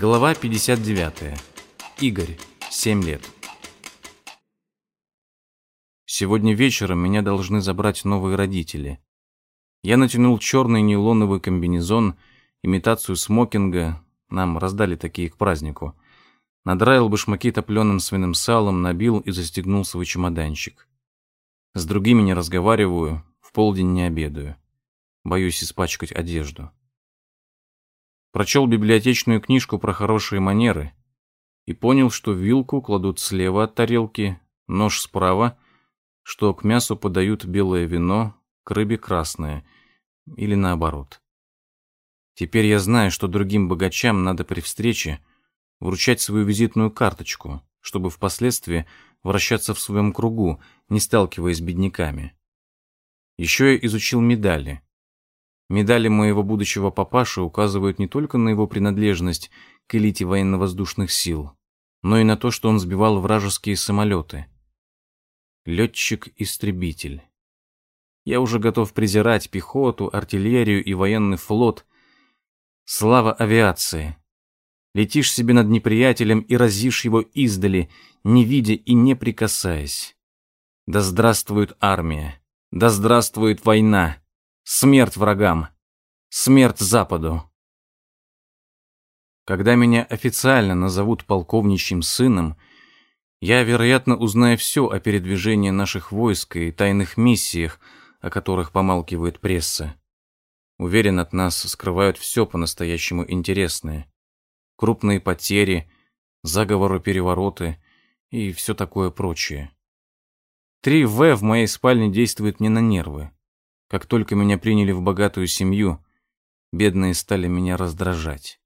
Глава 59. Игорь, 7 лет. Сегодня вечером меня должны забрать новые родители. Я натянул черный нейлоновый комбинезон, имитацию смокинга, нам раздали такие к празднику. Надраил башмаки топленым свиным салом, набил и застегнул свой чемоданчик. С другими не разговариваю, в полдень не обедаю. Боюсь испачкать одежду. Прочел библиотечную книжку про хорошие манеры и понял, что вилку кладут слева от тарелки, нож справа, что к мясу подают белое вино, к рыбе красное, или наоборот. Теперь я знаю, что другим богачам надо при встрече вручать свою визитную карточку, чтобы впоследствии вращаться в своем кругу, не сталкиваясь с бедняками. Еще я изучил медали. Медали моего будущего папаши указывают не только на его принадлежность к элите военно-воздушных сил, но и на то, что он сбивал вражеские самолеты. Летчик-истребитель. Я уже готов презирать пехоту, артиллерию и военный флот. Слава авиации! Летишь себе над неприятелем и разишь его издали, не видя и не прикасаясь. Да здравствует армия! Да здравствует война! Смерть врагам! Смерть Западу! Когда меня официально назовут полковничьим сыном, я, вероятно, узнаю все о передвижении наших войск и тайных миссиях, о которых помалкивает пресса. Уверен, от нас скрывают все по-настоящему интересное. Крупные потери, заговоры-перевороты и все такое прочее. 3В в моей спальне действует мне на нервы. Как только меня приняли в богатую семью, бедные стали меня раздражать.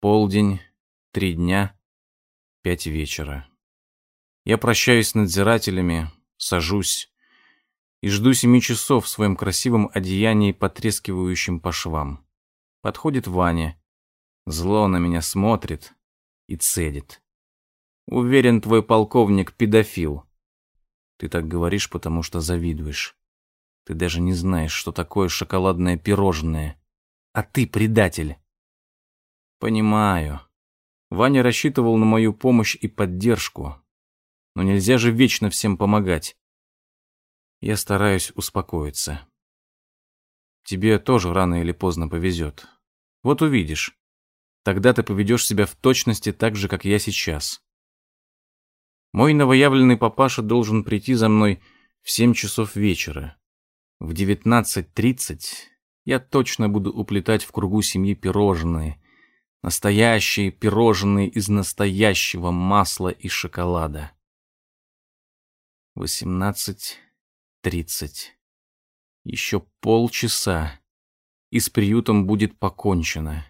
Полдень, три дня, пять вечера. Я прощаюсь с надзирателями, сажусь и жду семи часов в своем красивом одеянии, потрескивающем по швам. Подходит Ваня, зло на меня смотрит и цедит. Уверен, твой полковник педофил. Ты так говоришь, потому что завидуешь. Ты даже не знаешь, что такое шоколадное пирожное. А ты предатель. Понимаю. Ваня рассчитывал на мою помощь и поддержку. Но нельзя же вечно всем помогать. Я стараюсь успокоиться. Тебе тоже рано или поздно повезет. Вот увидишь. Тогда ты поведешь себя в точности так же, как я сейчас. Мой новоявленный папаша должен прийти за мной в семь часов вечера. В 19.30 я точно буду уплетать в кругу семьи пирожные. Настоящие пирожные из настоящего масла и шоколада. 18.30. Еще полчаса, и с приютом будет покончено.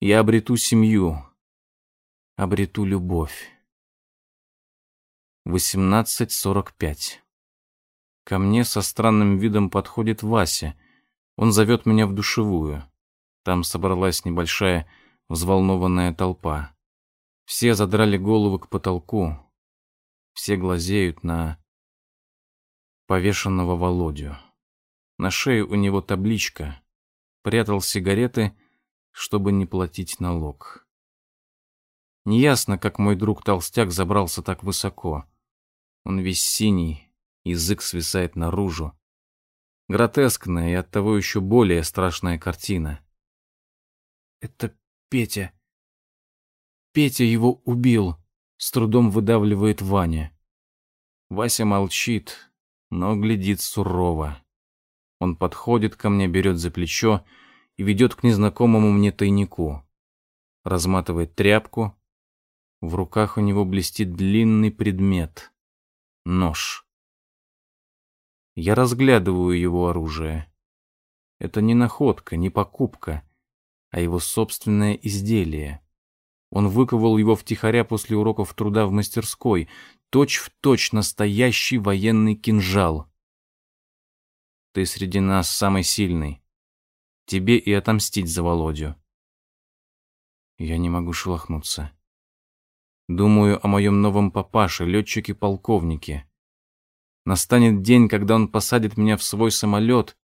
Я обрету семью, обрету любовь. 18.45. Ко мне со странным видом подходит Вася. Он зовет меня в душевую. Там собралась небольшая взволнованная толпа. Все задрали головы к потолку. Все глазеют на повешенного Володю. На шее у него табличка. Прятал сигареты, чтобы не платить налог. Неясно, как мой друг-толстяк забрался так высоко. Он весь синий, язык свисает наружу. Гротескная и оттого еще более страшная картина. «Это Петя. Петя его убил», — с трудом выдавливает Ваня. Вася молчит, но глядит сурово. Он подходит ко мне, берет за плечо и ведет к незнакомому мне тайнику. Разматывает тряпку. В руках у него блестит длинный предмет — нож. Я разглядываю его оружие. Это не находка, не покупка, а его собственное изделие. Он выковал его втихаря после уроков труда в мастерской, точь-в-точь точь настоящий военный кинжал. Ты среди нас самый сильный. Тебе и отомстить за Володю. Я не могу шелохнуться. Думаю о моем новом папаше, летчике-полковнике. Настанет день, когда он посадит меня в свой самолет,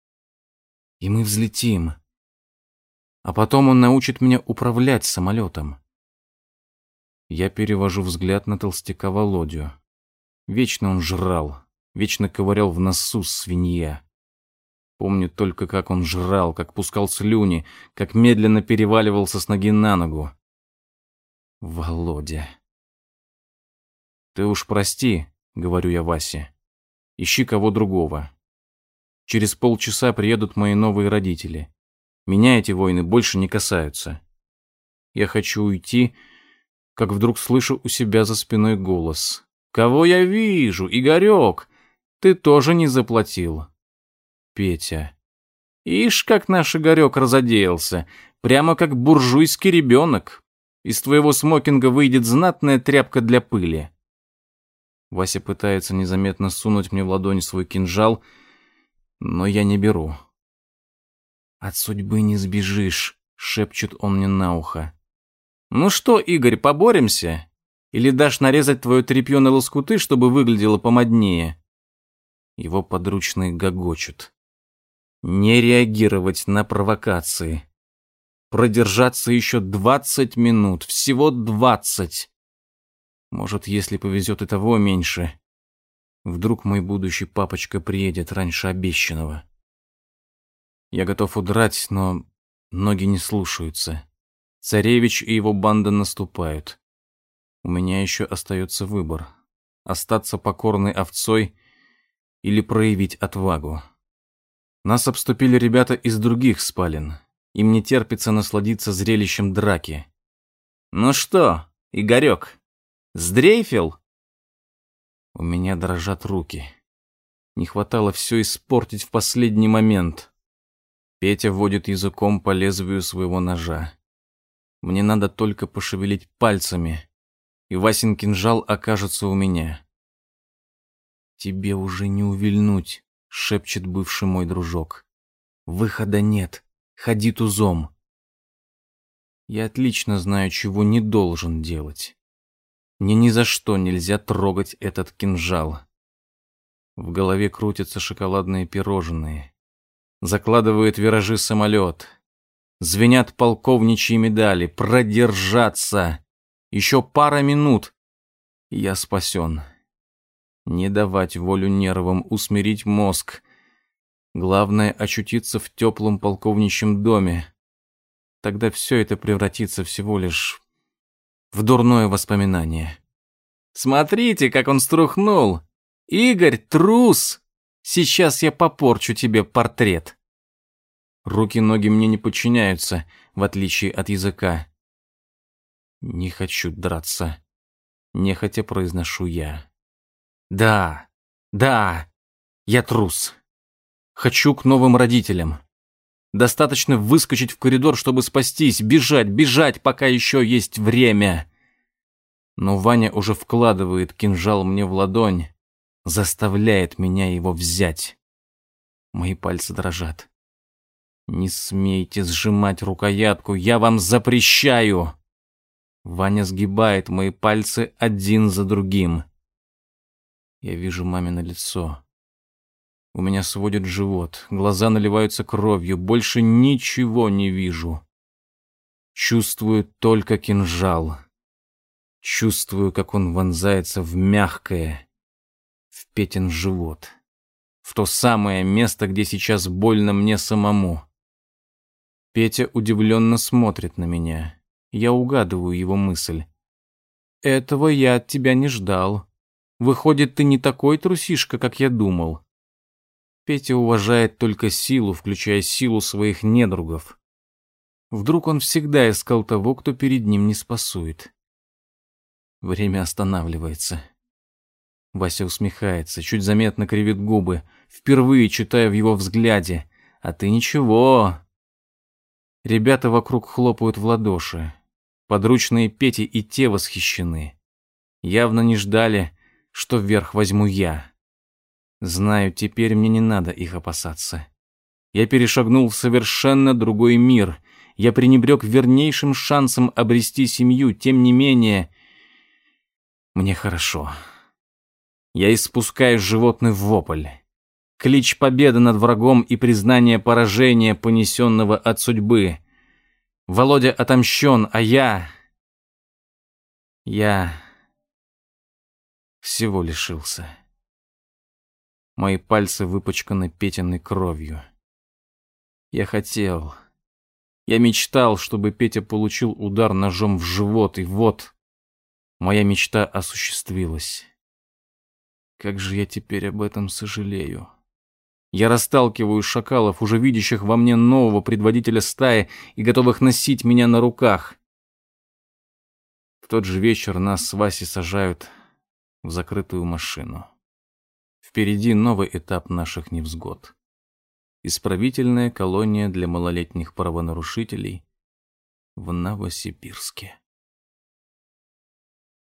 и мы взлетим. А потом он научит меня управлять самолетом. Я перевожу взгляд на толстяка Володю. Вечно он жрал, вечно ковырял в носу свинья. Помню только, как он жрал, как пускал слюни, как медленно переваливался с ноги на ногу. Володя. «Ты уж прости», — говорю я Васе. «Ищи кого другого. Через полчаса приедут мои новые родители. Меня эти войны больше не касаются. Я хочу уйти, как вдруг слышу у себя за спиной голос. «Кого я вижу? Игорек! Ты тоже не заплатил!» Петя. «Ишь, как наш Игорек разоделся! Прямо как буржуйский ребенок! Из твоего смокинга выйдет знатная тряпка для пыли!» Вася пытается незаметно сунуть мне в ладонь свой кинжал, но я не беру. «От судьбы не сбежишь», — шепчет он мне на ухо. «Ну что, Игорь, поборемся? Или дашь нарезать твое тряпье на лоскуты, чтобы выглядело помоднее?» Его подручные гогочут. Не реагировать на провокации. Продержаться еще двадцать минут, всего двадцать. Может, если повезет и того меньше. Вдруг мой будущий папочка приедет раньше обещанного. Я готов удрать, но ноги не слушаются. Царевич и его банда наступают. У меня еще остается выбор. Остаться покорной овцой или проявить отвагу. Нас обступили ребята из других спален. Им не терпится насладиться зрелищем драки. «Ну что, Игорек, сдрейфил?» У меня дрожат руки. Не хватало все испортить в последний момент. Петя вводит языком по лезвию своего ножа. Мне надо только пошевелить пальцами, и Васин кинжал окажется у меня. «Тебе уже не увильнуть», — шепчет бывший мой дружок. «Выхода нет. Ходи тузом». Я отлично знаю, чего не должен делать. Мне ни за что нельзя трогать этот кинжал. В голове крутятся шоколадные пирожные. Закладывает виражи самолет. Звенят полковничьи медали. Продержаться. Еще пара минут. Я спасен. Не давать волю нервам, усмирить мозг. Главное — очутиться в теплом полковничьем доме. Тогда все это превратится всего лишь в дурное воспоминание. «Смотрите, как он струхнул! Игорь, трус! Сейчас я попорчу тебе портрет!» Руки-ноги мне не подчиняются, в отличие от языка. Не хочу драться. Нехотя произношу я. Да, да, я трус. Хочу к новым родителям. Достаточно выскочить в коридор, чтобы спастись, бежать, бежать, пока еще есть время. Но Ваня уже вкладывает кинжал мне в ладонь, заставляет меня его взять. Мои пальцы дрожат. «Не смейте сжимать рукоятку, я вам запрещаю!» Ваня сгибает мои пальцы один за другим. Я вижу мамино лицо. У меня сводит живот, глаза наливаются кровью, больше ничего не вижу. Чувствую только кинжал. Чувствую, как он вонзается в мягкое, в Петин живот. В то самое место, где сейчас больно мне самому. Петя удивленно смотрит на меня. Я угадываю его мысль. «Этого я от тебя не ждал. Выходит, ты не такой трусишка, как я думал». Петя уважает только силу, включая силу своих недругов. Вдруг он всегда искал того, кто перед ним не спасует. Время останавливается. Вася усмехается, чуть заметно кривит губы. Впервые читаю в его взгляде. «А ты ничего, Ребята вокруг хлопают в ладоши. Подручные Пети и те восхищены. Явно не ждали, что вверх возьму я. Знаю, теперь мне не надо их опасаться. Я перешагнул в совершенно другой мир. Я пренебрег вернейшим шансом обрести семью, тем не менее... Мне хорошо. Я испускаю животный вопль клич победы над врагом и признание поражения, понесенного от судьбы. Володя отомщен, а я... Я... Всего лишился. Мои пальцы выпачканы Петиной кровью. Я хотел... Я мечтал, чтобы Петя получил удар ножом в живот, и вот... Моя мечта осуществилась. Как же я теперь об этом сожалею. Я расталкиваю шакалов, уже видящих во мне нового предводителя стаи и готовых носить меня на руках. В тот же вечер нас с Васей сажают в закрытую машину. Впереди новый этап наших невзгод. Исправительная колония для малолетних правонарушителей в Новосибирске.